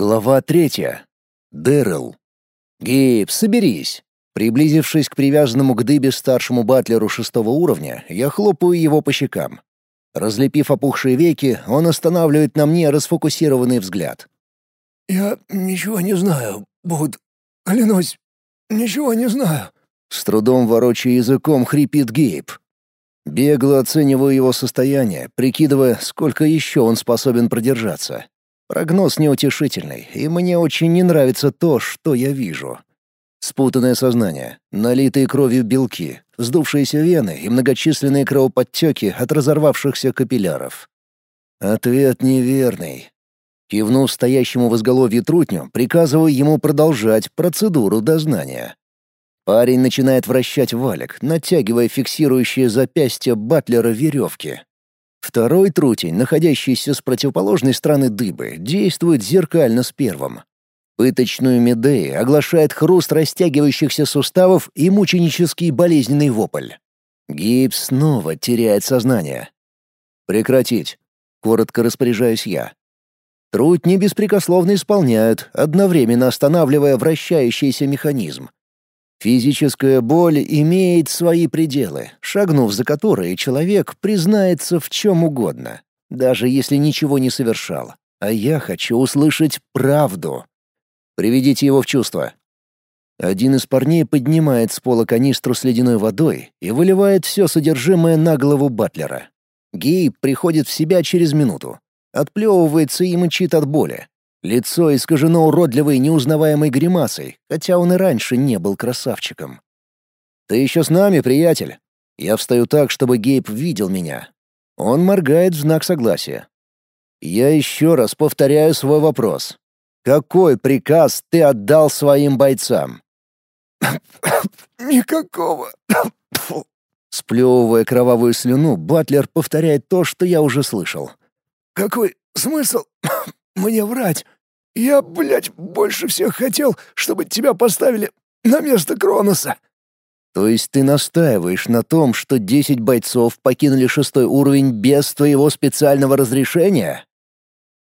Глава третья. Дэрил. «Гейб, соберись!» Приблизившись к привязанному к дыбе старшему батлеру шестого уровня, я хлопаю его по щекам. Разлепив опухшие веки, он останавливает на мне расфокусированный взгляд. «Я ничего не знаю, Буд. Клянусь, ничего не знаю». С трудом ворочая языком хрипит Гейб. Бегло оцениваю его состояние, прикидывая, сколько еще он способен продержаться. Прогноз неутешительный, и мне очень не нравится то, что я вижу. Спутанное сознание, налитые кровью белки, вздувшиеся вены и многочисленные кровоподтеки от разорвавшихся капилляров. Ответ неверный. Кивнув стоящему в изголовье трутню, приказываю ему продолжать процедуру дознания. Парень начинает вращать валик, натягивая фиксирующие запястья батлера веревки. Второй трутень, находящийся с противоположной стороны дыбы, действует зеркально с первым. Пыточную Медеи оглашает хруст растягивающихся суставов и мученический болезненный вопль. Гибс снова теряет сознание. «Прекратить!» — коротко распоряжаюсь я. Трутни беспрекословно исполняют, одновременно останавливая вращающийся механизм. Физическая боль имеет свои пределы, шагнув за которые человек признается в чем угодно, даже если ничего не совершал. А я хочу услышать правду. Приведите его в чувство. Один из парней поднимает с пола канистру с ледяной водой и выливает все содержимое на голову Батлера. Гей приходит в себя через минуту. Отплевывается и мычит от боли. Лицо искажено уродливой неузнаваемой гримасой, хотя он и раньше не был красавчиком. «Ты еще с нами, приятель?» Я встаю так, чтобы Гейб видел меня. Он моргает в знак согласия. Я еще раз повторяю свой вопрос. Какой приказ ты отдал своим бойцам? Никакого. Сплевывая кровавую слюну, Батлер повторяет то, что я уже слышал. Какой смысл мне врать. Я, блядь, больше всех хотел, чтобы тебя поставили на место Кроноса». «То есть ты настаиваешь на том, что десять бойцов покинули шестой уровень без твоего специального разрешения?»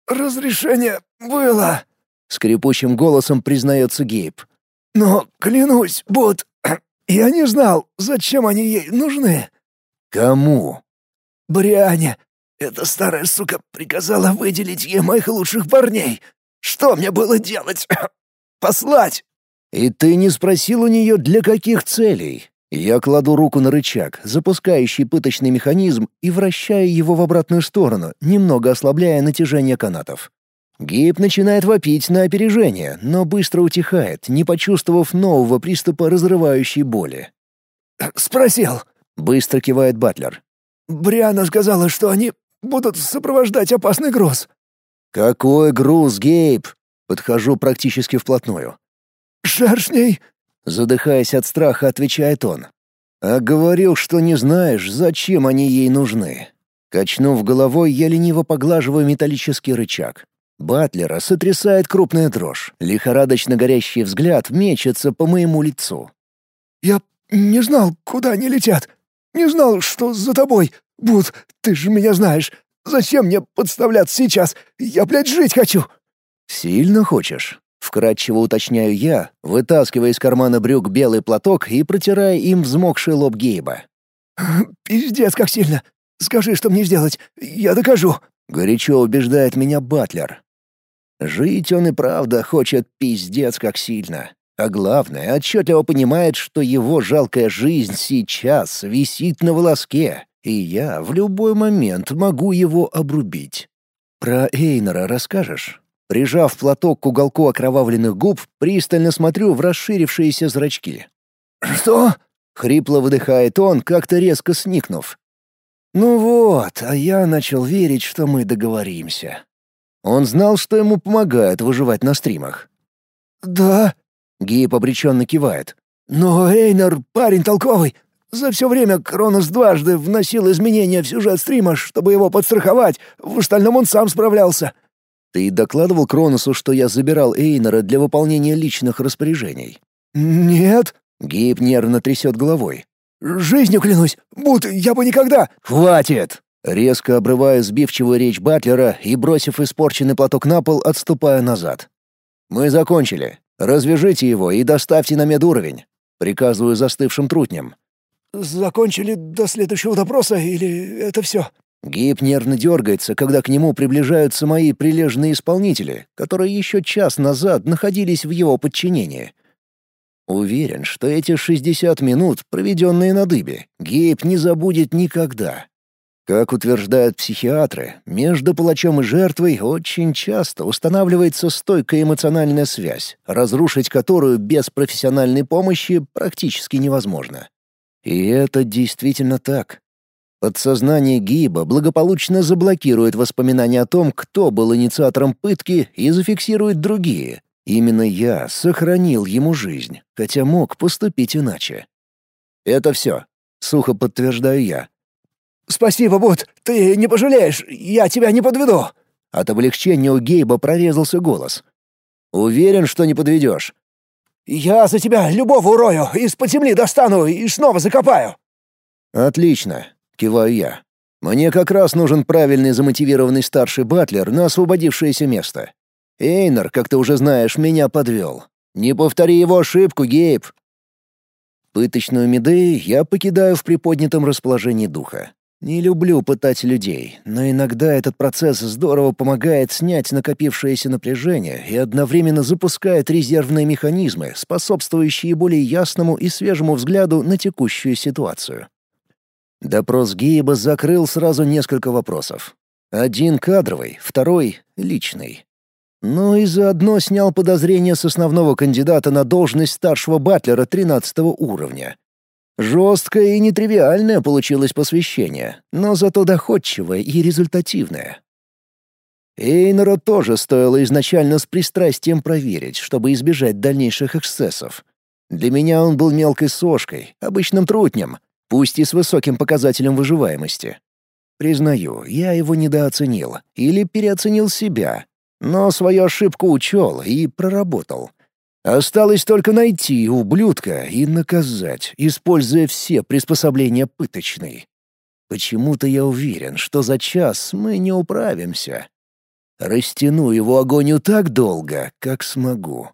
«Разрешение было», — скрипучим голосом признается Гейб. «Но, клянусь, Бот, я не знал, зачем они ей нужны». «Кому?» «Бриане. Эта старая сука приказала выделить ей моих лучших парней. Что мне было делать? Послать!» «И ты не спросил у нее, для каких целей?» Я кладу руку на рычаг, запускающий пыточный механизм, и вращаю его в обратную сторону, немного ослабляя натяжение канатов. Гейб начинает вопить на опережение, но быстро утихает, не почувствовав нового приступа разрывающей боли. «Спросил», — быстро кивает Батлер. «Бриана сказала, что они будут сопровождать опасный груз». «Какой груз, Гейб?» Подхожу практически вплотную. «Шершней!» Задыхаясь от страха, отвечает он. «А говорил, что не знаешь, зачем они ей нужны». Качнув головой, я лениво поглаживаю металлический рычаг. Батлера сотрясает крупная дрожь. Лихорадочно горящий взгляд мечется по моему лицу. «Я не знал, куда они летят. Не знал, что за тобой. Буд, ты же меня знаешь. Зачем мне подставляться сейчас? Я, блядь, жить хочу!» «Сильно хочешь?» — вкратчиво уточняю я, вытаскивая из кармана брюк белый платок и протирая им взмокший лоб Гейба. «Пиздец, как сильно! Скажи, что мне сделать, я докажу!» — горячо убеждает меня Батлер. Жить он и правда хочет пиздец как сильно. А главное, отчетливо понимает, что его жалкая жизнь сейчас висит на волоске, и я в любой момент могу его обрубить. Про Эйнора расскажешь? Прижав платок к уголку окровавленных губ, пристально смотрю в расширившиеся зрачки. «Что?» — хрипло выдыхает он, как-то резко сникнув. «Ну вот, а я начал верить, что мы договоримся». Он знал, что ему помогают выживать на стримах. «Да», Гейб обреченно кивает. «Но Эйнер парень толковый. За все время Кронос дважды вносил изменения в сюжет стрима, чтобы его подстраховать. В остальном он сам справлялся». «Ты докладывал Кроносу, что я забирал Эйнера для выполнения личных распоряжений?» «Нет». Гейб нервно трясет головой. «Жизнью клянусь, будто я бы никогда...» «Хватит!» Резко обрываю сбивчивую речь Батлера и, бросив испорченный платок на пол, отступаю назад. Мы закончили. Развяжите его и доставьте на медуровень. Приказываю застывшим трутням. «Закончили до следующего допроса или это все?» Гиб нервно дергается, когда к нему приближаются мои прилежные исполнители, которые еще час назад находились в его подчинении. Уверен, что эти 60 минут, проведенные на дыбе, Гейб не забудет никогда. Как утверждают психиатры, между палачом и жертвой очень часто устанавливается стойкая эмоциональная связь, разрушить которую без профессиональной помощи практически невозможно. И это действительно так. Подсознание Гиба благополучно заблокирует воспоминания о том, кто был инициатором пытки, и зафиксирует другие. Именно я сохранил ему жизнь, хотя мог поступить иначе. «Это все», — сухо подтверждаю я. «Спасибо, Бут, ты не пожалеешь, я тебя не подведу!» От облегчения у Гейба прорезался голос. «Уверен, что не подведешь?» «Я за тебя любого урою, из-под земли достану и снова закопаю!» «Отлично», — киваю я. «Мне как раз нужен правильный замотивированный старший батлер на освободившееся место. Эйнер, как ты уже знаешь, меня подвел. Не повтори его ошибку, Гейб!» Пыточную Медеи я покидаю в приподнятом расположении духа. Не люблю пытать людей, но иногда этот процесс здорово помогает снять накопившееся напряжение и одновременно запускает резервные механизмы, способствующие более ясному и свежему взгляду на текущую ситуацию. Допрос Гейба закрыл сразу несколько вопросов. Один кадровый, второй — личный. Но и заодно снял подозрения с основного кандидата на должность старшего батлера 13 уровня — Жесткое и нетривиальное получилось посвящение, но зато доходчивое и результативное. Эйнера тоже стоило изначально с пристрастием проверить, чтобы избежать дальнейших эксцессов. Для меня он был мелкой сошкой, обычным трутнем, пусть и с высоким показателем выживаемости. Признаю, я его недооценил или переоценил себя, но свою ошибку учел и проработал — Осталось только найти ублюдка и наказать, используя все приспособления пыточной. Почему-то я уверен, что за час мы не управимся. Растяну его агонию так долго, как смогу.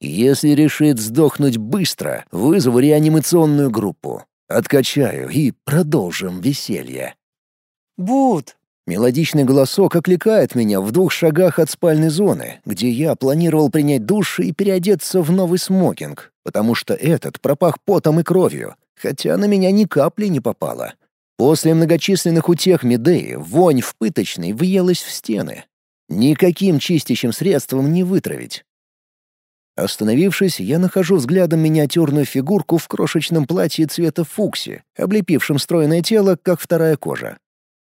Если решит сдохнуть быстро, вызову реанимационную группу. Откачаю и продолжим веселье. «Бут!» Мелодичный голосок окликает меня в двух шагах от спальной зоны, где я планировал принять душ и переодеться в новый смокинг, потому что этот пропах потом и кровью, хотя на меня ни капли не попало. После многочисленных утех Медеи вонь в пыточной въелась в стены. Никаким чистящим средством не вытравить. Остановившись, я нахожу взглядом миниатюрную фигурку в крошечном платье цвета фукси, облепившем стройное тело, как вторая кожа.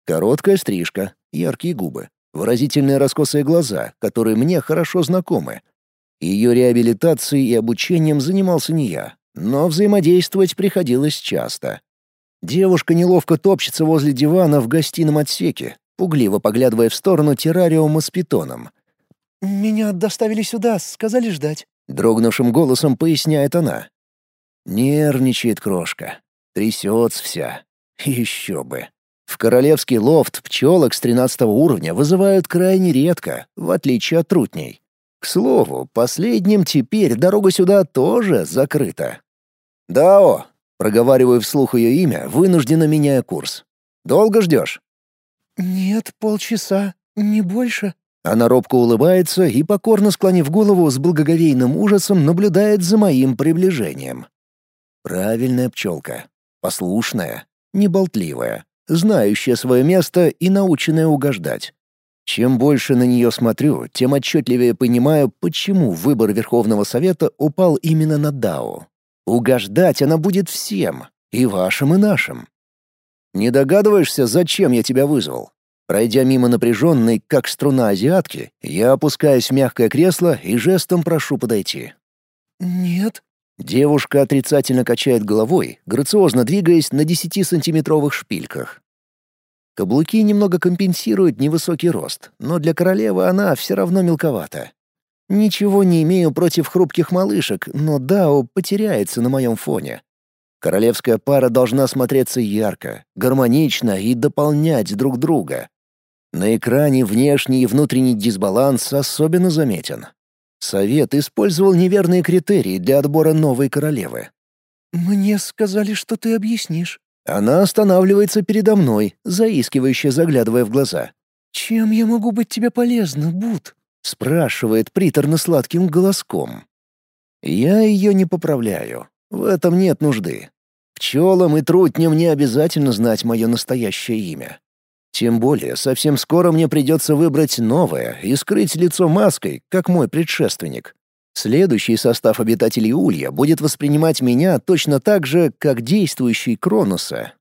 Короткая стрижка, яркие губы, выразительные раскосые глаза, которые мне хорошо знакомы. Ее реабилитацией и обучением занимался не я, но взаимодействовать приходилось часто. Девушка неловко топчется возле дивана в гостином отсеке, пугливо поглядывая в сторону террариума с питоном. «Меня доставили сюда, сказали ждать», — дрогнувшим голосом поясняет она. Нервничает крошка, трясется вся. Еще бы. В королевский лофт пчелок с 13 уровня вызывают крайне редко, в отличие от трутней. К слову, последним теперь дорога сюда тоже закрыта. «Дао!» — проговариваю вслух ее имя, вынужденно меняя курс. «Долго ждешь?» «Нет, полчаса, не больше». Она робко улыбается и, покорно склонив голову с благоговейным ужасом, наблюдает за моим приближением. Правильная пчелка. Послушная, неболтливая знающая свое место и наученная угождать. Чем больше на нее смотрю, тем отчетливее понимаю, почему выбор Верховного Совета упал именно на Дао. Угождать она будет всем, и вашим, и нашим. Не догадываешься, зачем я тебя вызвал? Пройдя мимо напряженной, как струна азиатки, я опускаюсь в мягкое кресло и жестом прошу подойти. «Нет», Девушка отрицательно качает головой, грациозно двигаясь на 10-сантиметровых шпильках. Каблуки немного компенсируют невысокий рост, но для королевы она все равно мелковата. Ничего не имею против хрупких малышек, но Дао потеряется на моем фоне. Королевская пара должна смотреться ярко, гармонично и дополнять друг друга. На экране внешний и внутренний дисбаланс особенно заметен. Совет использовал неверные критерии для отбора новой королевы. «Мне сказали, что ты объяснишь». Она останавливается передо мной, заискивающе заглядывая в глаза. «Чем я могу быть тебе полезна, Бут?» — спрашивает приторно-сладким голоском. Я ее не поправляю. В этом нет нужды. Пчелам и трутням не обязательно знать мое настоящее имя. Тем более, совсем скоро мне придется выбрать новое и скрыть лицо маской, как мой предшественник. Следующий состав обитателей Улья будет воспринимать меня точно так же, как действующий Кронуса.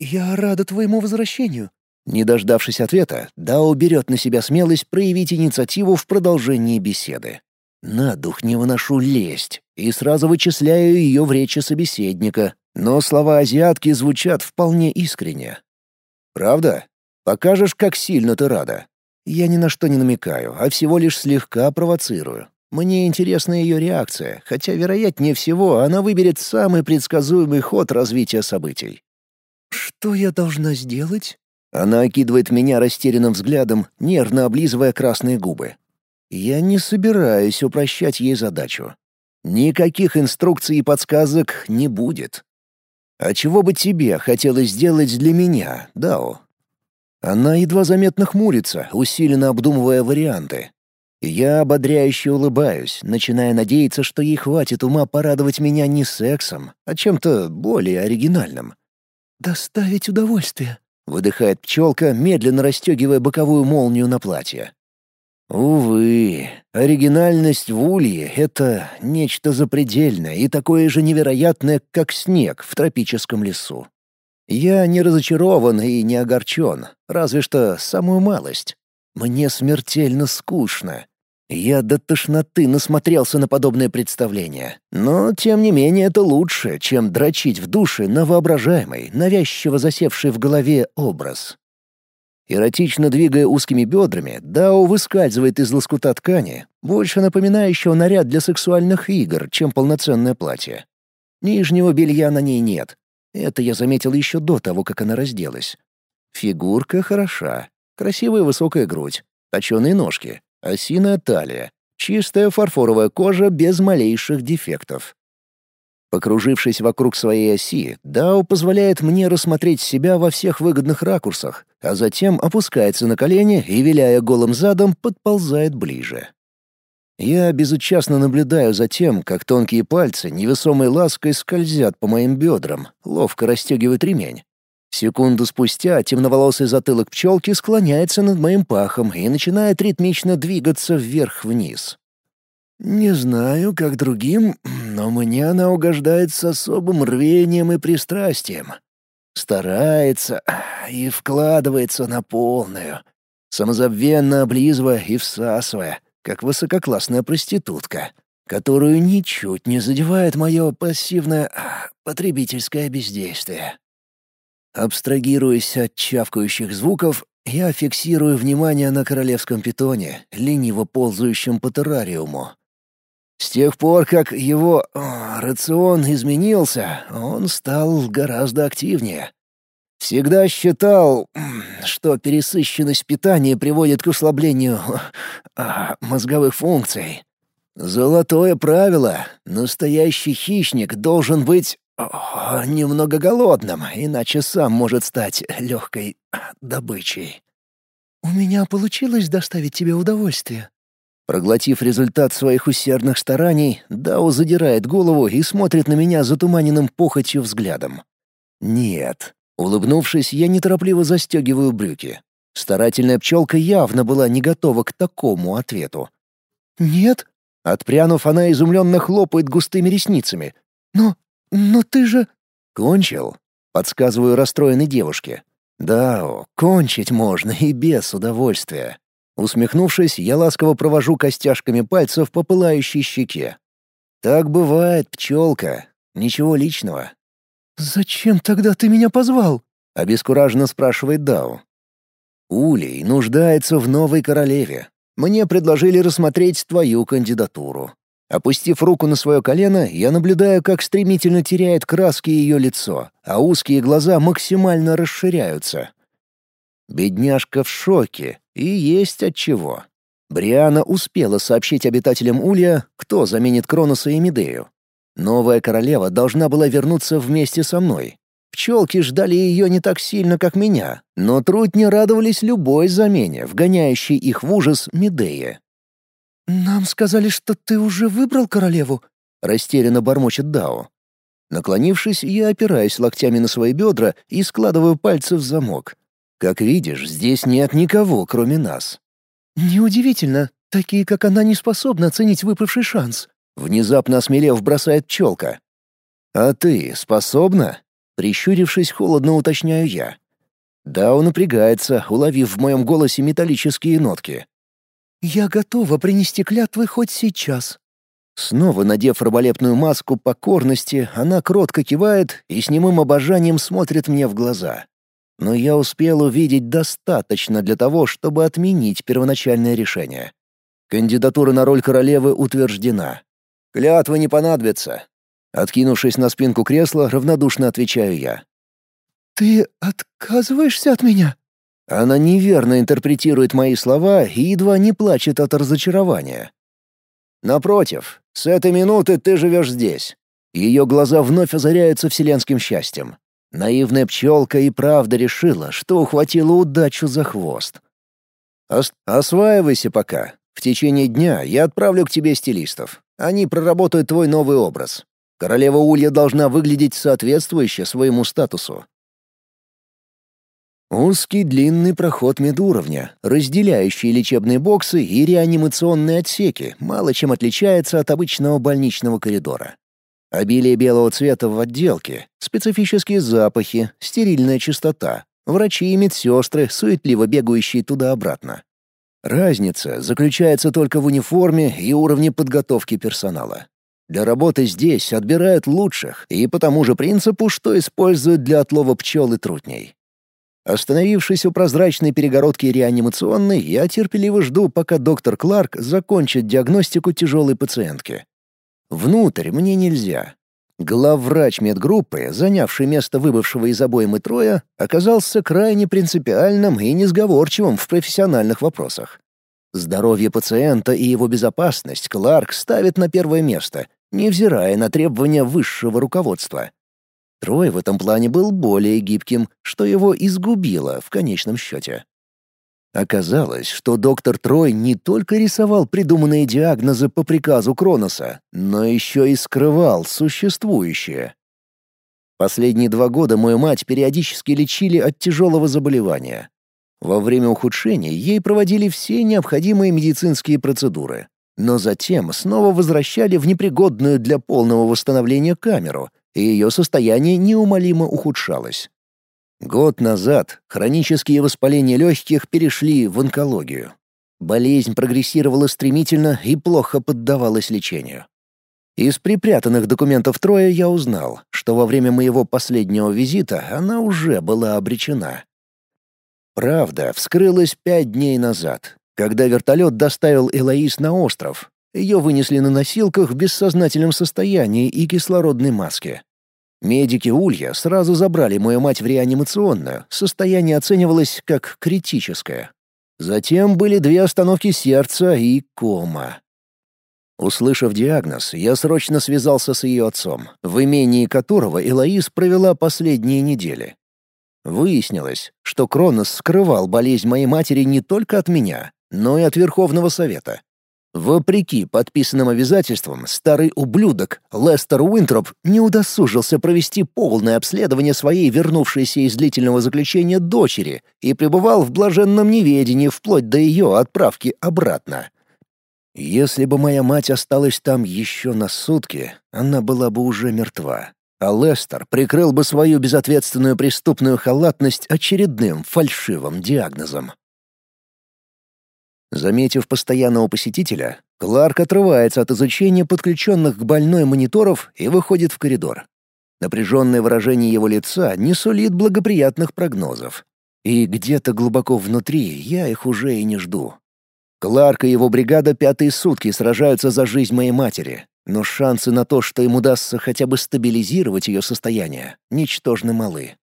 «Я рада твоему возвращению». Не дождавшись ответа, Дао берет на себя смелость проявить инициативу в продолжении беседы. На дух не выношу лесть и сразу вычисляю ее в речи собеседника, но слова азиатки звучат вполне искренне. «Правда? Покажешь, как сильно ты рада?» Я ни на что не намекаю, а всего лишь слегка провоцирую. Мне интересна ее реакция, хотя, вероятнее всего, она выберет самый предсказуемый ход развития событий. «Что я должна сделать?» Она окидывает меня растерянным взглядом, нервно облизывая красные губы. Я не собираюсь упрощать ей задачу. Никаких инструкций и подсказок не будет. А чего бы тебе хотелось сделать для меня, Дао? Она едва заметно хмурится, усиленно обдумывая варианты. Я ободряюще улыбаюсь, начиная надеяться, что ей хватит ума порадовать меня не сексом, а чем-то более оригинальным. «Доставить удовольствие», — выдыхает пчелка, медленно расстегивая боковую молнию на платье. Увы, оригинальность в улье — это нечто запредельное и такое же невероятное, как снег в тропическом лесу. Я не разочарован и не огорчен, разве что самую малость. Мне смертельно скучно. Я до тошноты насмотрелся на подобное представление. Но, тем не менее, это лучше, чем дрочить в душе на воображаемый, навязчиво засевший в голове образ. Эротично двигая узкими бедрами, Дао выскальзывает из лоскута ткани, больше напоминающего наряд для сексуальных игр, чем полноценное платье. Нижнего белья на ней нет. Это я заметил еще до того, как она разделась. Фигурка хороша. Красивая высокая грудь, точеные ножки, осиная талия, чистая фарфоровая кожа без малейших дефектов. Покружившись вокруг своей оси, Дао позволяет мне рассмотреть себя во всех выгодных ракурсах, а затем опускается на колени и, виляя голым задом, подползает ближе. Я безучастно наблюдаю за тем, как тонкие пальцы невесомой лаской скользят по моим бедрам, ловко расстегивают ремень. Секунду спустя темноволосый затылок пчелки склоняется над моим пахом и начинает ритмично двигаться вверх-вниз. Не знаю, как другим, но мне она угождает с особым рвением и пристрастием. Старается и вкладывается на полную, самозабвенно облизывая и всасывая, как высококлассная проститутка, которую ничуть не задевает мое пассивное потребительское бездействие. Абстрагируясь от чавкающих звуков, я фиксирую внимание на королевском питоне, лениво ползающем по террариуму. С тех пор, как его о, рацион изменился, он стал гораздо активнее. Всегда считал, что пересыщенность питания приводит к ослаблению а, мозговых функций. Золотое правило — настоящий хищник должен быть о, немного голодным, иначе сам может стать легкой добычей. «У меня получилось доставить тебе удовольствие?» Проглотив результат своих усердных стараний, Дао задирает голову и смотрит на меня затуманенным похотью взглядом. «Нет». Улыбнувшись, я неторопливо застегиваю брюки. Старательная пчелка явно была не готова к такому ответу. «Нет?» Отпрянув, она изумленно хлопает густыми ресницами. «Но... но ты же...» «Кончил?» — подсказываю расстроенной девушке. «Да, кончить можно и без удовольствия». Усмехнувшись, я ласково провожу костяшками пальцев по пылающей щеке. «Так бывает, пчелка. Ничего личного». «Зачем тогда ты меня позвал?» — обескураженно спрашивает Дау. «Улей нуждается в новой королеве. Мне предложили рассмотреть твою кандидатуру». Опустив руку на свое колено, я наблюдаю, как стремительно теряет краски ее лицо, а узкие глаза максимально расширяются. Бедняжка в шоке, и есть от чего. Бриана успела сообщить обитателям Улья, кто заменит Кроноса и Медею. Новая королева должна была вернуться вместе со мной. Пчелки ждали ее не так сильно, как меня, но трудни радовались любой замене, вгоняющей их в ужас Медея. «Нам сказали, что ты уже выбрал королеву», — растерянно бормочет Дао. Наклонившись, я опираюсь локтями на свои бедра и складываю пальцы в замок. Как видишь, здесь нет никого, кроме нас. «Неудивительно. Такие, как она, не способны оценить выпавший шанс». Внезапно осмелев, бросает пчелка. «А ты способна?» Прищурившись, холодно уточняю я. Да, он напрягается, уловив в моем голосе металлические нотки. «Я готова принести клятвы хоть сейчас». Снова надев раболепную маску покорности, она кротко кивает и с немым обожанием смотрит мне в глаза но я успел увидеть достаточно для того, чтобы отменить первоначальное решение. Кандидатура на роль королевы утверждена. Клятва не понадобится. Откинувшись на спинку кресла, равнодушно отвечаю я. «Ты отказываешься от меня?» Она неверно интерпретирует мои слова и едва не плачет от разочарования. «Напротив, с этой минуты ты живешь здесь». Ее глаза вновь озаряются вселенским счастьем. Наивная пчелка и правда решила, что ухватила удачу за хвост. Ос «Осваивайся пока. В течение дня я отправлю к тебе стилистов. Они проработают твой новый образ. Королева Улья должна выглядеть соответствующе своему статусу». Узкий длинный проход медуровня, разделяющий лечебные боксы и реанимационные отсеки, мало чем отличается от обычного больничного коридора. Обилие белого цвета в отделке, специфические запахи, стерильная чистота, врачи и медсестры, суетливо бегающие туда-обратно. Разница заключается только в униформе и уровне подготовки персонала. Для работы здесь отбирают лучших и по тому же принципу, что используют для отлова пчел и трутней. Остановившись у прозрачной перегородки реанимационной, я терпеливо жду, пока доктор Кларк закончит диагностику тяжелой пациентки. Внутрь мне нельзя. Главврач медгруппы, занявший место выбывшего из обоймы Троя, оказался крайне принципиальным и несговорчивым в профессиональных вопросах. Здоровье пациента и его безопасность Кларк ставит на первое место, невзирая на требования высшего руководства. Трой в этом плане был более гибким, что его изгубило в конечном счете. Оказалось, что доктор Трой не только рисовал придуманные диагнозы по приказу Кроноса, но еще и скрывал существующее. Последние два года мою мать периодически лечили от тяжелого заболевания. Во время ухудшения ей проводили все необходимые медицинские процедуры, но затем снова возвращали в непригодную для полного восстановления камеру, и ее состояние неумолимо ухудшалось. Год назад хронические воспаления легких перешли в онкологию. Болезнь прогрессировала стремительно и плохо поддавалась лечению. Из припрятанных документов Троя я узнал, что во время моего последнего визита она уже была обречена. Правда вскрылась пять дней назад, когда вертолет доставил Элоиз на остров. Ее вынесли на носилках в бессознательном состоянии и кислородной маске. Медики Улья сразу забрали мою мать в реанимационную, состояние оценивалось как критическое. Затем были две остановки сердца и кома. Услышав диагноз, я срочно связался с ее отцом, в имении которого Элоиз провела последние недели. Выяснилось, что Кронос скрывал болезнь моей матери не только от меня, но и от Верховного Совета. Вопреки подписанным обязательствам, старый ублюдок Лестер Уинтроп не удосужился провести полное обследование своей вернувшейся из длительного заключения дочери и пребывал в блаженном неведении вплоть до ее отправки обратно. Если бы моя мать осталась там еще на сутки, она была бы уже мертва. А Лестер прикрыл бы свою безответственную преступную халатность очередным фальшивым диагнозом. Заметив постоянного посетителя, Кларк отрывается от изучения подключенных к больной мониторов и выходит в коридор. Напряженное выражение его лица не сулит благоприятных прогнозов. И где-то глубоко внутри я их уже и не жду. Кларк и его бригада пятые сутки сражаются за жизнь моей матери, но шансы на то, что им удастся хотя бы стабилизировать ее состояние, ничтожно малы.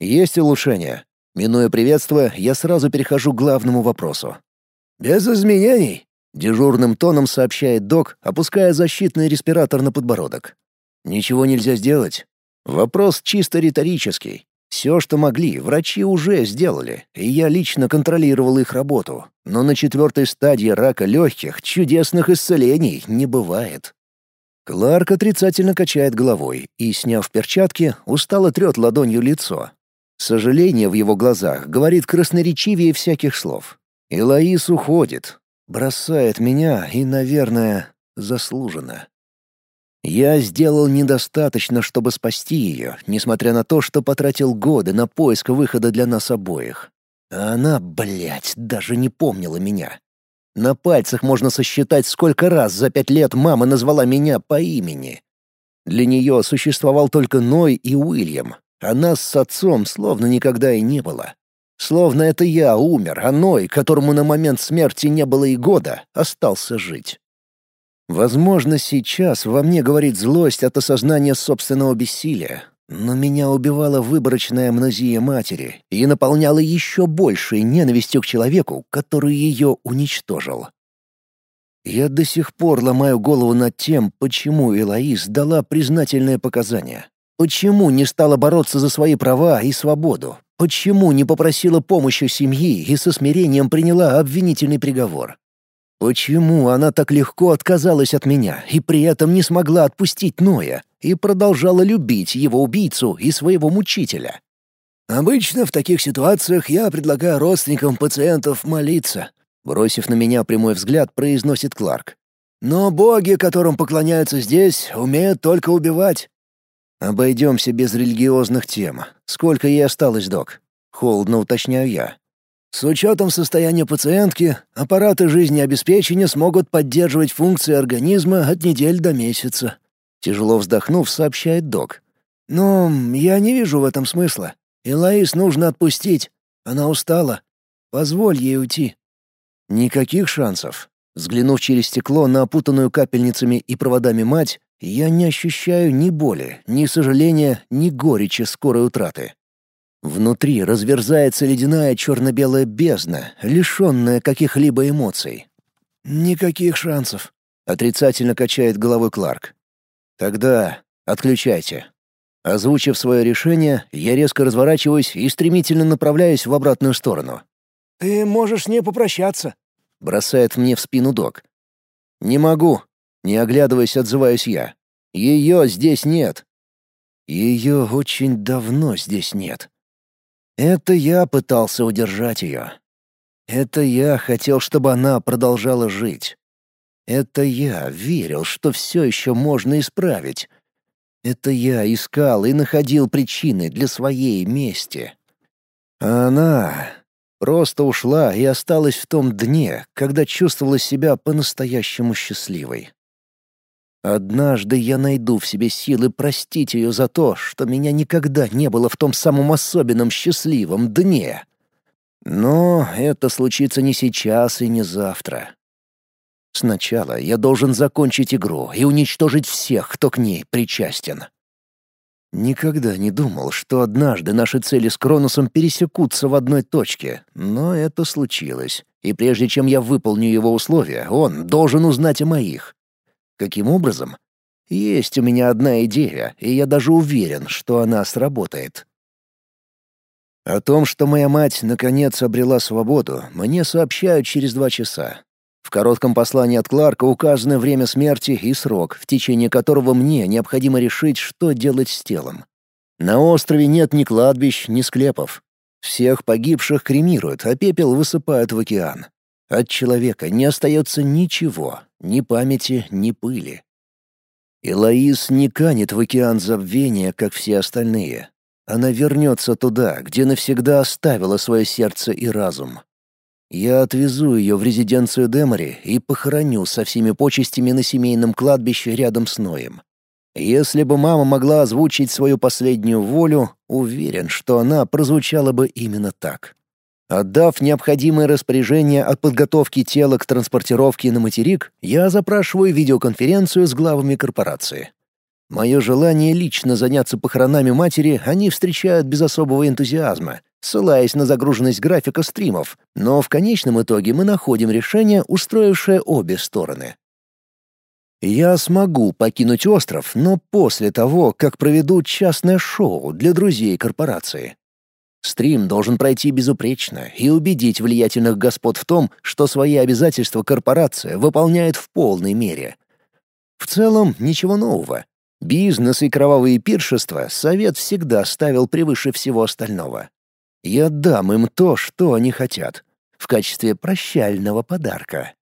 Есть улучшения. Минуя приветствие, я сразу перехожу к главному вопросу. Без изменений», — дежурным тоном сообщает док, опуская защитный респиратор на подбородок. «Ничего нельзя сделать?» Вопрос чисто риторический. Все, что могли, врачи уже сделали, и я лично контролировал их работу. Но на четвертой стадии рака легких чудесных исцелений не бывает. Кларк отрицательно качает головой и, сняв перчатки, устало трет ладонью лицо. Сожаление в его глазах говорит красноречивее всяких слов. И Лаис уходит, бросает меня и, наверное, заслуженно. Я сделал недостаточно, чтобы спасти ее, несмотря на то, что потратил годы на поиск выхода для нас обоих. А она, блядь, даже не помнила меня. На пальцах можно сосчитать, сколько раз за пять лет мама назвала меня по имени. Для нее существовал только Ной и Уильям, а нас с отцом словно никогда и не было. Словно это я умер, а Ной, которому на момент смерти не было и года, остался жить. Возможно, сейчас во мне говорит злость от осознания собственного бессилия, но меня убивала выборочная амнезия матери и наполняла еще большей ненавистью к человеку, который ее уничтожил. Я до сих пор ломаю голову над тем, почему Элоиз дала признательные показания. Почему не стала бороться за свои права и свободу? Почему не попросила помощи семьи и со смирением приняла обвинительный приговор? Почему она так легко отказалась от меня и при этом не смогла отпустить Ноя и продолжала любить его убийцу и своего мучителя? Обычно в таких ситуациях я предлагаю родственникам пациентов молиться, бросив на меня прямой взгляд, произносит Кларк. Но боги, которым поклоняются здесь, умеют только убивать. Обойдемся без религиозных тем. Сколько ей осталось, док? Холодно уточняю я. С учетом состояния пациентки, аппараты жизнеобеспечения смогут поддерживать функции организма от недель до месяца. Тяжело вздохнув, сообщает док. Но я не вижу в этом смысла. И Лаис нужно отпустить. Она устала. Позволь ей уйти. Никаких шансов. Взглянув через стекло на опутанную капельницами и проводами мать, я не ощущаю ни боли, ни сожаления, ни горечи скорой утраты. Внутри разверзается ледяная черно-белая бездна, лишенная каких-либо эмоций. «Никаких шансов», — отрицательно качает головой Кларк. «Тогда отключайте». Озвучив свое решение, я резко разворачиваюсь и стремительно направляюсь в обратную сторону. «Ты можешь с ней попрощаться», — бросает мне в спину док. «Не могу», — не оглядываясь, отзываюсь я. «Ее здесь нет». Ее очень давно здесь нет. Это я пытался удержать ее. Это я хотел, чтобы она продолжала жить. Это я верил, что все еще можно исправить. Это я искал и находил причины для своей мести. А она просто ушла и осталась в том дне, когда чувствовала себя по-настоящему счастливой. Однажды я найду в себе силы простить ее за то, что меня никогда не было в том самом особенном счастливом дне. Но это случится не сейчас и не завтра. Сначала я должен закончить игру и уничтожить всех, кто к ней причастен. Никогда не думал, что однажды наши цели с Кроносом пересекутся в одной точке, но это случилось. И прежде чем я выполню его условия, он должен узнать о моих. Каким образом? Есть у меня одна идея, и я даже уверен, что она сработает. О том, что моя мать наконец обрела свободу, мне сообщают через два часа. В коротком послании от Кларка указано время смерти и срок, в течение которого мне необходимо решить, что делать с телом. На острове нет ни кладбищ, ни склепов. Всех погибших кремируют, а пепел высыпают в океан. От человека не остается ничего, ни памяти, ни пыли. И не канет в океан забвения, как все остальные. Она вернется туда, где навсегда оставила свое сердце и разум. Я отвезу ее в резиденцию Демори и похороню со всеми почестями на семейном кладбище рядом с Ноем. Если бы мама могла озвучить свою последнюю волю, уверен, что она прозвучала бы именно так. Отдав необходимое распоряжение от подготовки тела к транспортировке на материк, я запрашиваю видеоконференцию с главами корпорации. Мое желание лично заняться похоронами матери они встречают без особого энтузиазма, ссылаясь на загруженность графика стримов, но в конечном итоге мы находим решение, устроившее обе стороны. Я смогу покинуть остров, но после того, как проведу частное шоу для друзей корпорации. Стрим должен пройти безупречно и убедить влиятельных господ в том, что свои обязательства корпорация выполняет в полной мере. В целом, ничего нового. Бизнес и кровавые пиршества совет всегда ставил превыше всего остального. Я дам им то, что они хотят, в качестве прощального подарка.